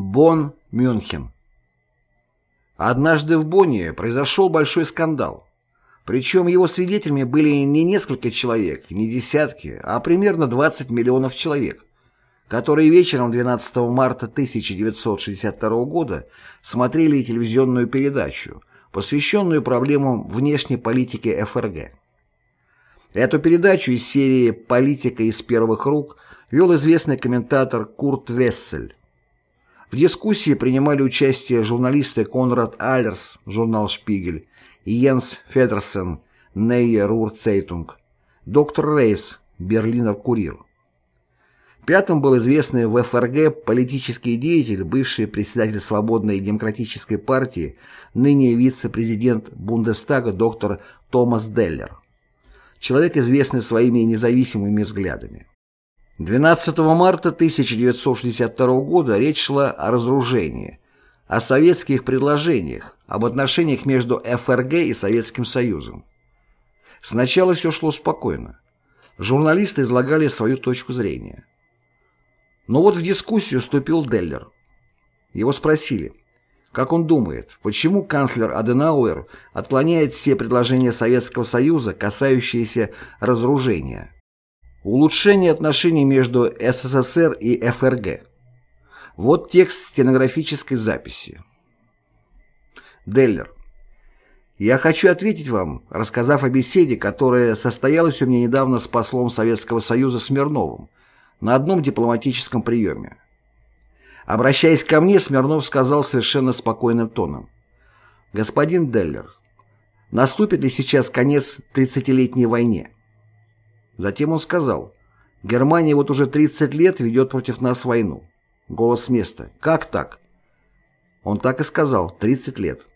Бонн, Мюнхен. Однажды в Бонне произошел большой скандал. Причем его свидетелями были не несколько человек, не десятки, а примерно 20 миллионов человек, которые вечером 12 марта 1962 года смотрели телевизионную передачу, посвященную проблемам внешней политики ФРГ. Эту передачу из серии «Политика из первых рук» вел известный комментатор Курт Вессель. В дискуссии принимали участие журналисты Конрад Аллерс, журнал «Шпигель», и Йенс Федерсен, Нейе Рур Цейтунг, доктор Рейс, Берлинер Курир. Пятым был известный в ФРГ политический деятель, бывший председатель Свободной демократической партии, ныне вице-президент Бундестага доктор Томас Деллер. Человек, известный своими независимыми взглядами. 12 марта 1962 года речь шла о разоружении, о советских предложениях, об отношениях между ФРГ и Советским Союзом. Сначала все шло спокойно. Журналисты излагали свою точку зрения. Но вот в дискуссию вступил Деллер. Его спросили, как он думает, почему канцлер Аденауэр отклоняет все предложения Советского Союза, касающиеся разоружения. Улучшение отношений между СССР и ФРГ. Вот текст стенографической записи. Деллер. Я хочу ответить вам, рассказав о беседе, которая состоялась у меня недавно с послом Советского Союза Смирновым на одном дипломатическом приеме. Обращаясь ко мне, Смирнов сказал совершенно спокойным тоном. «Господин Деллер, наступит ли сейчас конец 30-летней войне?» Затем он сказал, «Германия вот уже 30 лет ведет против нас войну». Голос с места. «Как так?» Он так и сказал, 30 лет.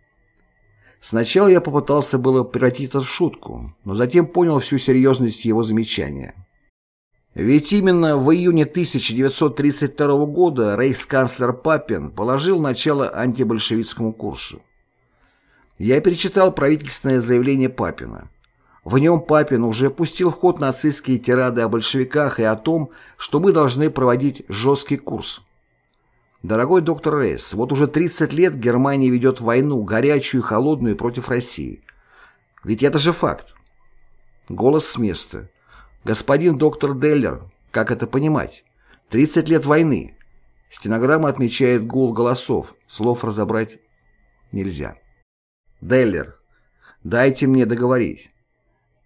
Сначала я попытался было превратить это в шутку, но затем понял всю серьезность его замечания. Ведь именно в июне 1932 года рейхсканцлер Папин положил начало антибольшевистскому курсу. Я перечитал правительственное заявление Папина. В нем Папин уже пустил в ход нацистские тирады о большевиках и о том, что мы должны проводить жесткий курс. Дорогой доктор Рейс, вот уже 30 лет Германия ведет войну, горячую и холодную, против России. Ведь это же факт. Голос с места. Господин доктор Деллер, как это понимать? 30 лет войны. Стенограмма отмечает гул голосов, слов разобрать нельзя. Деллер, дайте мне договорить.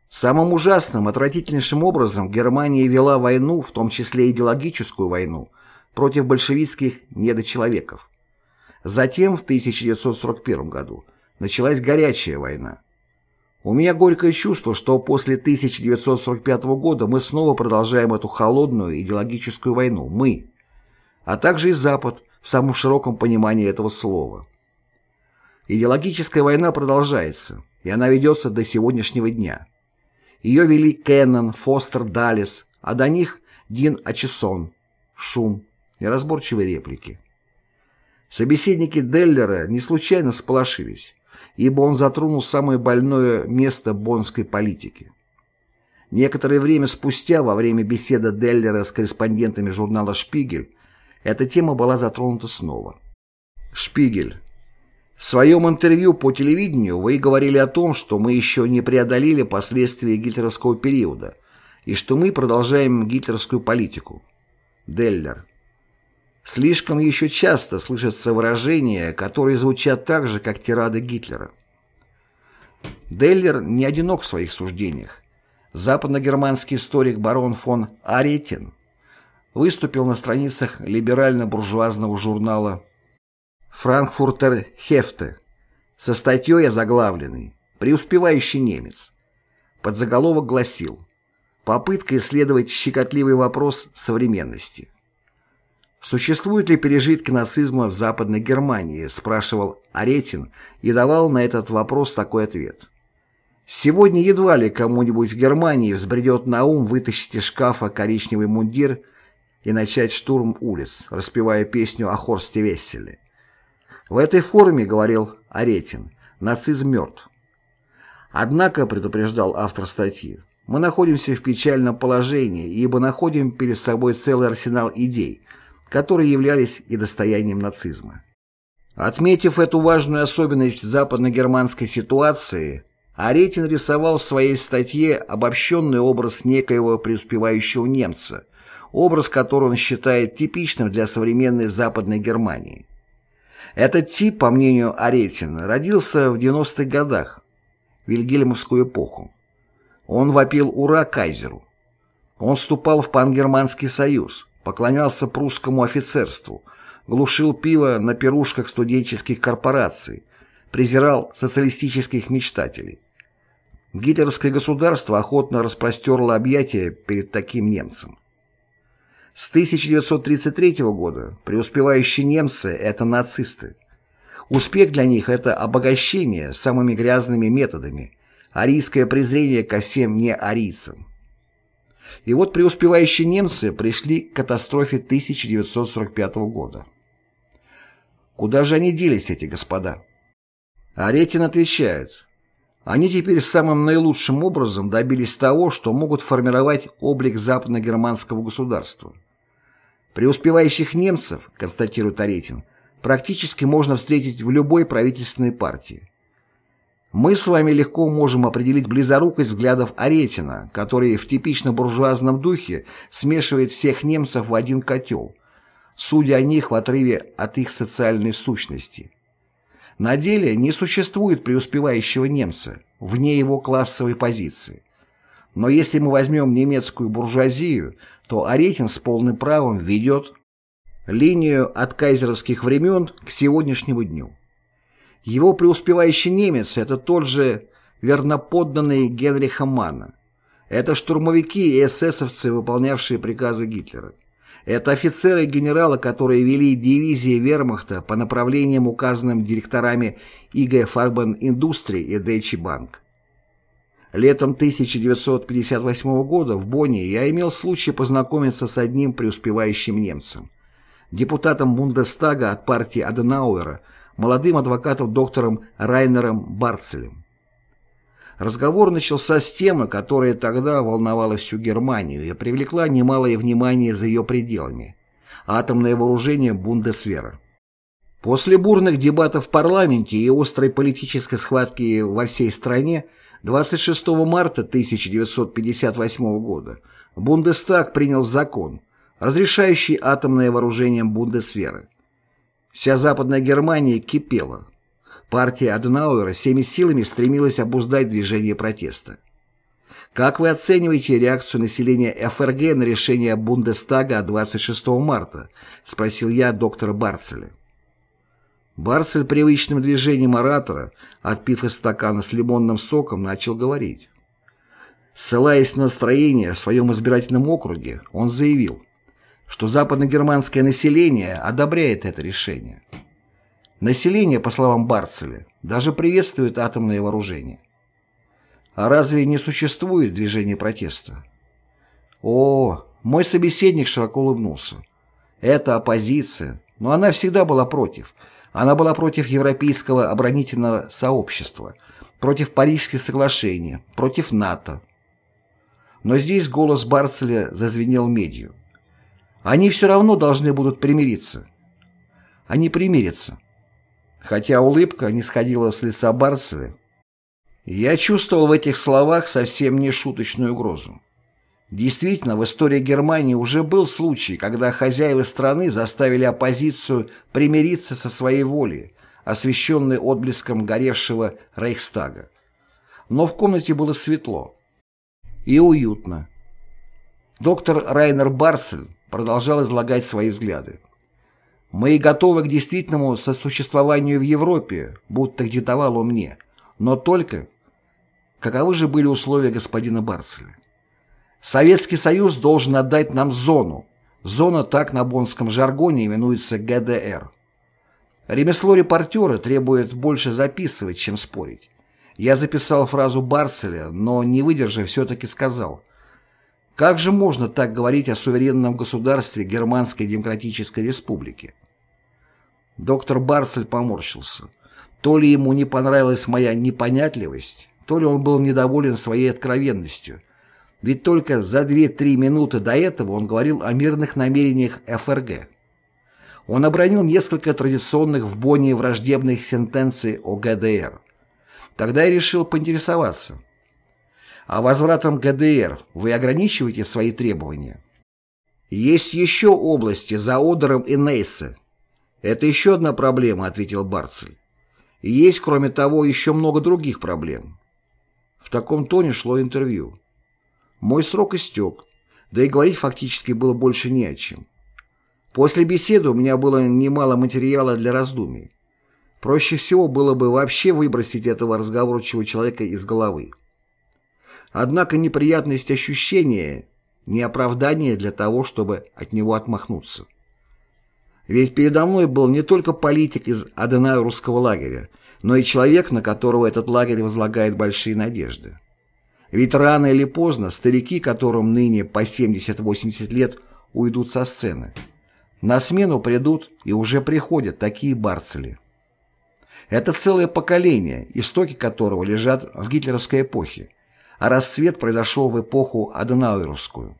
Самым ужасным, отвратительнейшим образом Германия вела войну, в том числе идеологическую войну, против большевистских недочеловеков. Затем, в 1941 году, началась горячая война. У меня горькое чувство, что после 1945 года мы снова продолжаем эту холодную идеологическую войну, мы, а также и Запад в самом широком понимании этого слова. Идеологическая война продолжается, и она ведется до сегодняшнего дня. Ее вели Кеннон, Фостер Даллес, а до них Дин Ачесон, шум, неразборчивые реплики. Собеседники Деллера не случайно сполошились, ибо он затронул самое больное место бонской политики. Некоторое время спустя, во время беседы Деллера с корреспондентами журнала «Шпигель», эта тема была затронута снова. Шпигель. В своем интервью по телевидению вы говорили о том, что мы еще не преодолели последствия гитлеровского периода и что мы продолжаем гитлеровскую политику. Деллер. Слишком еще часто слышатся выражения, которые звучат так же, как тирады Гитлера. Деллер не одинок в своих суждениях. Западногерманский историк барон фон Аретин выступил на страницах либерально-буржуазного журнала «Франкфуртер Хефте» со статьей озаглавленной «Преуспевающий немец». Подзаголовок гласил «Попытка исследовать щекотливый вопрос современности». «Существуют ли пережитки нацизма в Западной Германии?» – спрашивал Аретин и давал на этот вопрос такой ответ. «Сегодня едва ли кому-нибудь в Германии взбредет на ум вытащить из шкафа коричневый мундир и начать штурм улиц, распевая песню о Хорсте Весселе. В этой форме, говорил Аретин, нацизм мертв. Однако, предупреждал автор статьи, мы находимся в печальном положении, ибо находим перед собой целый арсенал идей – которые являлись и достоянием нацизма. Отметив эту важную особенность западно-германской ситуации, Аретин рисовал в своей статье обобщенный образ некоего преуспевающего немца, образ, который он считает типичным для современной Западной Германии. Этот тип, по мнению Аретина, родился в 90-х годах, Вильгельмовскую эпоху. Он вопил «Ура кайзеру!». Он вступал в Пангерманский союз, поклонялся прусскому офицерству, глушил пиво на пирушках студенческих корпораций, презирал социалистических мечтателей. Гитлеровское государство охотно распростерло объятия перед таким немцем. С 1933 года преуспевающие немцы – это нацисты. Успех для них – это обогащение самыми грязными методами, арийское презрение ко всем неарийцам. И вот преуспевающие немцы пришли к катастрофе 1945 года. Куда же они делись, эти господа? Аретин отвечает, они теперь самым наилучшим образом добились того, что могут формировать облик западно-германского государства. Преуспевающих немцев, констатирует Аретин, практически можно встретить в любой правительственной партии. Мы с вами легко можем определить близорукость взглядов Аретина, который в типично буржуазном духе смешивает всех немцев в один котел, судя о них в отрыве от их социальной сущности. На деле не существует преуспевающего немца, вне его классовой позиции. Но если мы возьмем немецкую буржуазию, то Аретин с полным правом ведет линию от кайзеровских времен к сегодняшнему дню. Его преуспевающий немец – это тот же верноподданный Генриха Манна. Это штурмовики и эсэсовцы, выполнявшие приказы Гитлера. Это офицеры и генералы, которые вели дивизии вермахта по направлениям, указанным директорами ИГ Фарбен Индустрии и Deutsche Bank. Летом 1958 года в Бонне я имел случай познакомиться с одним преуспевающим немцем, депутатом Бундестага от партии Аденауэра, молодым адвокатом доктором Райнером Барцелем. Разговор начался с темы, которая тогда волновала всю Германию и привлекла немалое внимание за ее пределами – атомное вооружение Бундесвера. После бурных дебатов в парламенте и острой политической схватки во всей стране 26 марта 1958 года Бундестаг принял закон, разрешающий атомное вооружение Бундесверы. Вся Западная Германия кипела. Партия Аденауэра всеми силами стремилась обуздать движение протеста. Как вы оцениваете реакцию населения ФРГ на решение Бундестага 26 марта? Спросил я доктора Барцеля. Барцель привычным движением оратора, отпив из стакана с лимонным соком, начал говорить. Ссылаясь на настроение в своем избирательном округе, он заявил, что западногерманское население одобряет это решение. Население, по словам Барцеля, даже приветствует атомное вооружение. А разве не существует движения протеста? О, мой собеседник широко улыбнулся. Это оппозиция, но она всегда была против – она была против европейского оборонительного сообщества, против Парижских соглашений, против НАТО. Но здесь голос Барцеля зазвенел медью. Они все равно должны будут примириться. Они примирятся. Хотя улыбка не сходила с лица Барцеля, я чувствовал в этих словах совсем не шуточную угрозу. Действительно, в истории Германии уже был случай, когда хозяева страны заставили оппозицию примириться со своей волей, освещенной отблеском горевшего Рейхстага. Но в комнате было светло и уютно. Доктор Райнер Барцель продолжал излагать свои взгляды. «Мы готовы к действительному сосуществованию в Европе, будто диктовал он мне, но только...» Каковы же были условия господина Барцеля? Советский Союз должен отдать нам зону. Зона так на бонском жаргоне именуется ГДР. Ремесло репортера требует больше записывать, чем спорить. Я записал фразу Барцеля, но, не выдержав, все-таки сказал. Как же можно так говорить о суверенном государстве Германской Демократической Республики? Доктор Барцель поморщился. То ли ему не понравилась моя непонятливость, то ли он был недоволен своей откровенностью – ведь только за 2-3 минуты до этого он говорил о мирных намерениях ФРГ. Он обронил несколько традиционных в Бонне враждебных сентенций о ГДР. Тогда я решил поинтересоваться. А возвратом ГДР вы ограничиваете свои требования? Есть еще области за Одером и Нейсе. Это еще одна проблема, ответил Барцель. И есть, кроме того, еще много других проблем. В таком тоне шло интервью. Мой срок истек, да и говорить фактически было больше не о чем. После беседы у меня было немало материала для раздумий. Проще всего было бы вообще выбросить этого разговорчивого человека из головы. Однако неприятность ощущения – не оправдание для того, чтобы от него отмахнуться. Ведь передо мной был не только политик из Аденауэрского лагеря, но и человек, на которого этот лагерь возлагает большие надежды. Ведь рано или поздно старики, которым ныне по 70-80 лет, уйдут со сцены. На смену придут и уже приходят такие барцели. Это целое поколение, истоки которого лежат в гитлеровской эпохе, а расцвет произошел в эпоху Аденауэровскую.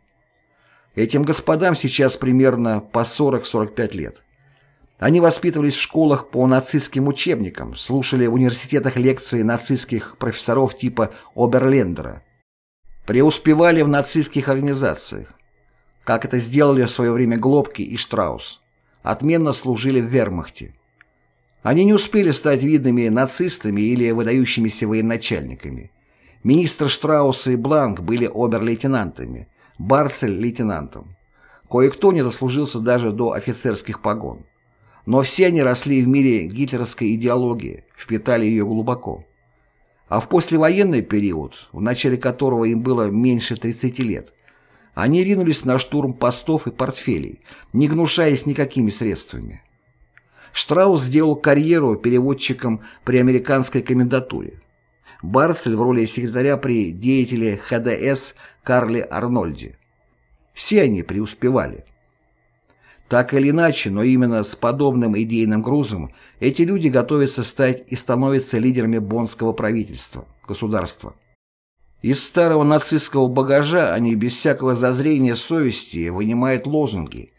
Этим господам сейчас примерно по 40-45 лет. Они воспитывались в школах по нацистским учебникам, слушали в университетах лекции нацистских профессоров типа Оберлендера, преуспевали в нацистских организациях, как это сделали в свое время Глобки и Штраус, отменно служили в вермахте. Они не успели стать видными нацистами или выдающимися военачальниками. Министр Штраус и Бланк были обер-лейтенантами, Барцель – лейтенантом. Кое-кто не дослужился даже до офицерских погон. Но все они росли в мире гитлеровской идеологии, впитали ее глубоко. А в послевоенный период, в начале которого им было меньше 30 лет, они ринулись на штурм постов и портфелей, не гнушаясь никакими средствами. Штраус сделал карьеру переводчиком при американской комендатуре. Барцель в роли секретаря при деятеле ХДС Карле Арнольде. Все они преуспевали. Так или иначе, но именно с подобным идейным грузом эти люди готовятся стать и становятся лидерами боннского правительства, государства. Из старого нацистского багажа они без всякого зазрения совести вынимают лозунги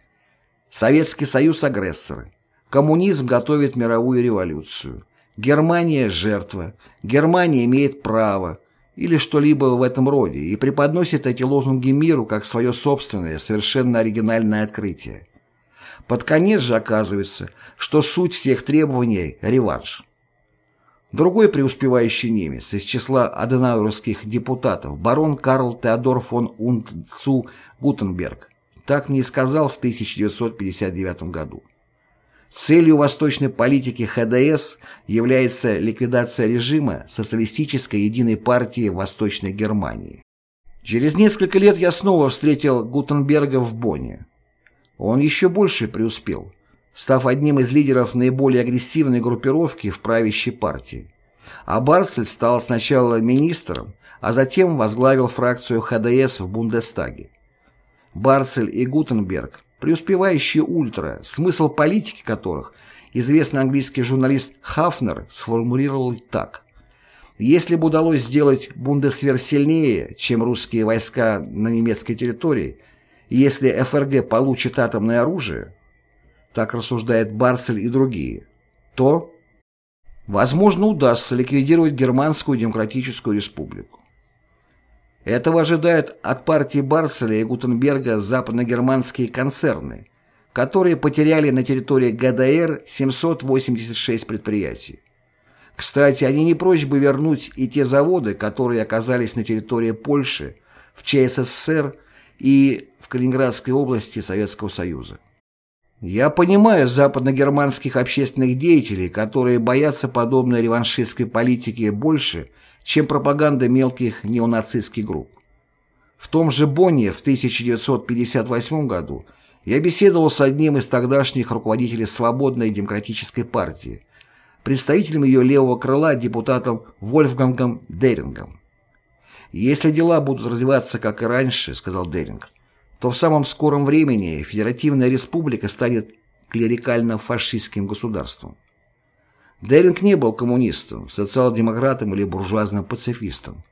«Советский Союз – агрессоры», «Коммунизм готовит мировую революцию», «Германия – жертва», «Германия имеет право», или что-либо в этом роде, и преподносит эти лозунги миру как свое собственное, совершенно оригинальное открытие. Под конец же оказывается, что суть всех требований – реванш. Другой преуспевающий немец из числа аденауэровских депутатов, барон Карл Теодор фон Унтцу Гутенберг, так мне и сказал в 1959 году. Целью восточной политики ХДС является ликвидация режима социалистической единой партии Восточной Германии. Через несколько лет я снова встретил Гутенберга в Бонне. Он еще больше преуспел, став одним из лидеров наиболее агрессивной группировки в правящей партии. А Барцель стал сначала министром, а затем возглавил фракцию ХДС в Бундестаге. Барцель и Гутенберг – преуспевающие ультра, смысл политики которых известный английский журналист Хафнер сформулировал так. Если бы удалось сделать Бундесвер сильнее, чем русские войска на немецкой территории, если ФРГ получит атомное оружие, так рассуждает Барцель и другие, то, возможно, удастся ликвидировать Германскую Демократическую Республику. Этого ожидают от партии Барцеля и Гутенберга западногерманские концерны, которые потеряли на территории ГДР 786 предприятий. Кстати, они не прочь бы вернуть и те заводы, которые оказались на территории Польши, в ЧССР и в Калининградской области Советского Союза. Я понимаю западногерманских общественных деятелей, которые боятся подобной реваншистской политики больше, чем пропаганда мелких неонацистских групп. В том же Бонне в 1958 году я беседовал с одним из тогдашних руководителей Свободной демократической партии, представителем ее левого крыла депутатом Вольфгангом Дерингом. «Если дела будут развиваться, как и раньше», — сказал Деринг, то в самом скором времени Федеративная Республика станет клерикально-фашистским государством. Деринг не был коммунистом, социал-демократом или буржуазным пацифистом.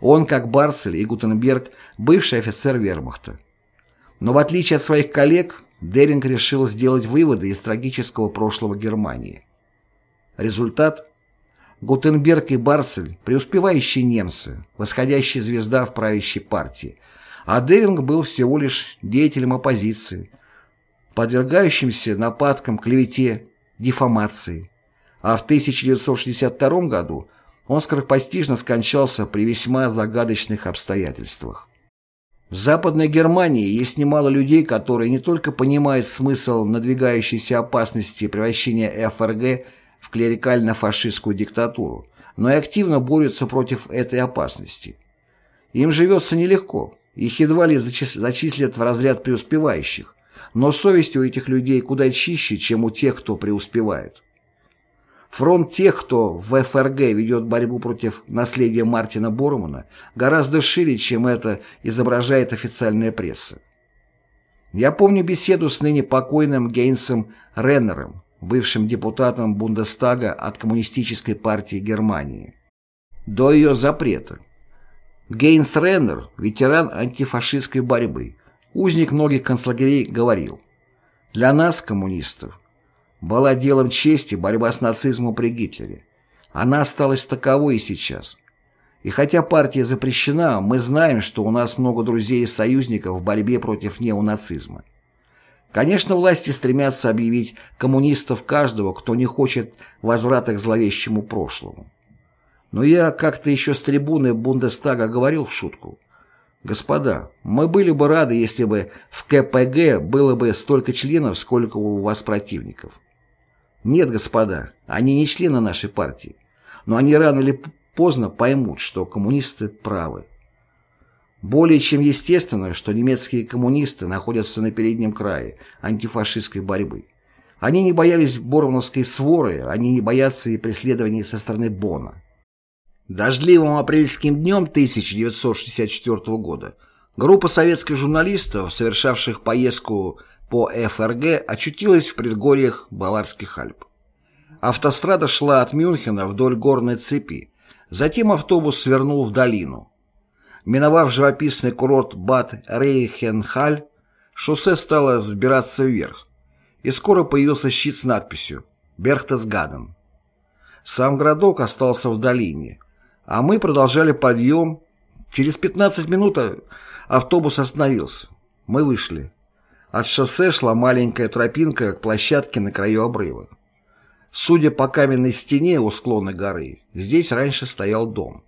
Он, как Барцель и Гутенберг, бывший офицер вермахта. Но в отличие от своих коллег, Деринг решил сделать выводы из трагического прошлого Германии. Результат – Гутенберг и Барцель – преуспевающие немцы, восходящая звезда в правящей партии, а Деринг был всего лишь деятелем оппозиции, подвергающимся нападкам, клевете, дефамации. А в 1962 году он скоропостижно скончался при весьма загадочных обстоятельствах. В Западной Германии есть немало людей, которые не только понимают смысл надвигающейся опасности превращения ФРГ в клерикально-фашистскую диктатуру, но и активно борются против этой опасности. Им живется нелегко, их едва ли зачислят в разряд преуспевающих, но совесть у этих людей куда чище, чем у тех, кто преуспевает. Фронт тех, кто в ФРГ ведет борьбу против наследия Мартина Бормана, гораздо шире, чем это изображает официальная пресса. Я помню беседу с ныне покойным Гейнсом Реннером, бывшим депутатом Бундестага от Коммунистической партии Германии. До ее запрета. Гейнс Реннер, ветеран антифашистской борьбы, узник многих концлагерей, говорил, «Для нас, коммунистов, была делом чести борьба с нацизмом при Гитлере. Она осталась таковой и сейчас. И хотя партия запрещена, мы знаем, что у нас много друзей и союзников в борьбе против неонацизма. Конечно, власти стремятся объявить коммунистов каждого, кто не хочет возврата к зловещему прошлому. Но я как-то еще с трибуны Бундестага говорил в шутку. Господа, мы были бы рады, если бы в КПГ было бы столько членов, сколько у вас противников. Нет, господа, они не члены нашей партии, но они рано или поздно поймут, что коммунисты правы. Более чем естественно, что немецкие коммунисты находятся на переднем крае антифашистской борьбы. Они не боялись Боровновской своры, они не боятся и преследований со стороны Бона. Дождливым апрельским днем 1964 года группа советских журналистов, совершавших поездку по ФРГ, очутилась в предгорьях Баварских Альп. Автострада шла от Мюнхена вдоль горной цепи, затем автобус свернул в долину. Миновав живописный курорт Бад Рейхенхаль, шоссе стало взбираться вверх, и скоро появился щит с надписью «Берхтесгаден». Сам городок остался в долине, а мы продолжали подъем. Через 15 минут автобус остановился. Мы вышли. От шоссе шла маленькая тропинка к площадке на краю обрыва. Судя по каменной стене у склона горы, здесь раньше стоял дом.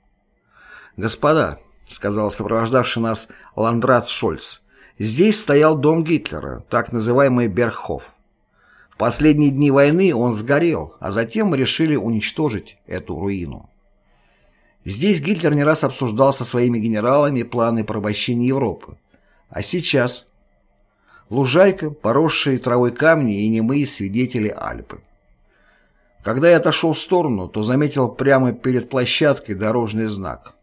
«Господа», — сказал сопровождавший нас Ландрат Шольц. Здесь стоял дом Гитлера, так называемый Берхоф. В последние дни войны он сгорел, а затем мы решили уничтожить эту руину. Здесь Гитлер не раз обсуждал со своими генералами планы порабощения Европы. А сейчас? Лужайка, поросшие травой камни и немые свидетели Альпы. Когда я отошел в сторону, то заметил прямо перед площадкой дорожный знак.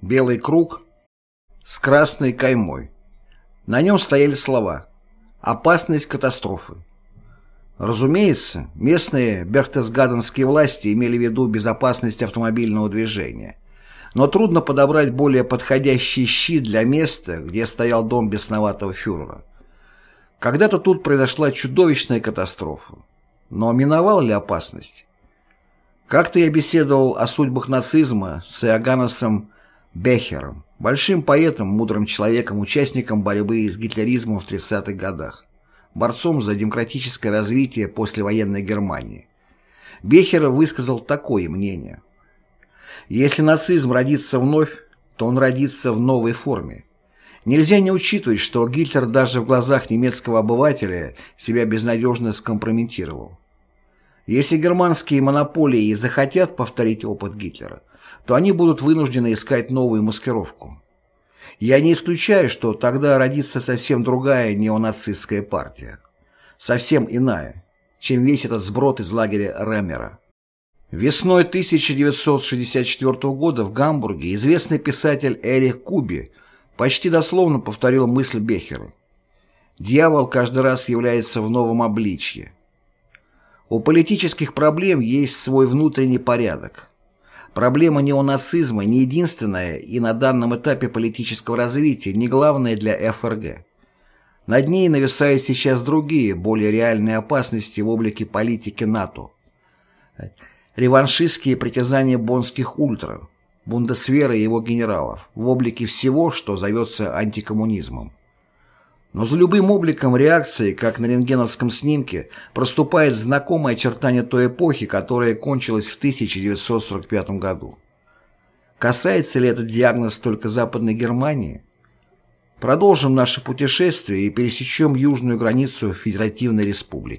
Белый круг с красной каймой. На нем стояли слова «Опасность катастрофы». Разумеется, местные берхтесгаденские власти имели в виду безопасность автомобильного движения. Но трудно подобрать более подходящий щит для места, где стоял дом бесноватого фюрера. Когда-то тут произошла чудовищная катастрофа. Но миновала ли опасность? Как-то я беседовал о судьбах нацизма с Иоганнесом Бехером, большим поэтом, мудрым человеком, участником борьбы с гитлеризмом в 30-х годах, борцом за демократическое развитие послевоенной Германии. Бехер высказал такое мнение. Если нацизм родится вновь, то он родится в новой форме. Нельзя не учитывать, что Гитлер даже в глазах немецкого обывателя себя безнадежно скомпрометировал. Если германские монополии захотят повторить опыт Гитлера, то они будут вынуждены искать новую маскировку. Я не исключаю, что тогда родится совсем другая неонацистская партия. Совсем иная, чем весь этот сброд из лагеря Ремера. Весной 1964 года в Гамбурге известный писатель Эрих Куби почти дословно повторил мысль Бехера. «Дьявол каждый раз является в новом обличье». У политических проблем есть свой внутренний порядок. Проблема неонацизма не единственная и на данном этапе политического развития не главная для ФРГ. Над ней нависают сейчас другие, более реальные опасности в облике политики НАТО. Реваншистские притязания бонских ультра, Бундесвера и его генералов, в облике всего, что зовется антикоммунизмом. Но за любым обликом реакции, как на рентгеновском снимке, проступает знакомое очертание той эпохи, которая кончилась в 1945 году. Касается ли этот диагноз только Западной Германии? Продолжим наше путешествие и пересечем южную границу Федеративной Республики.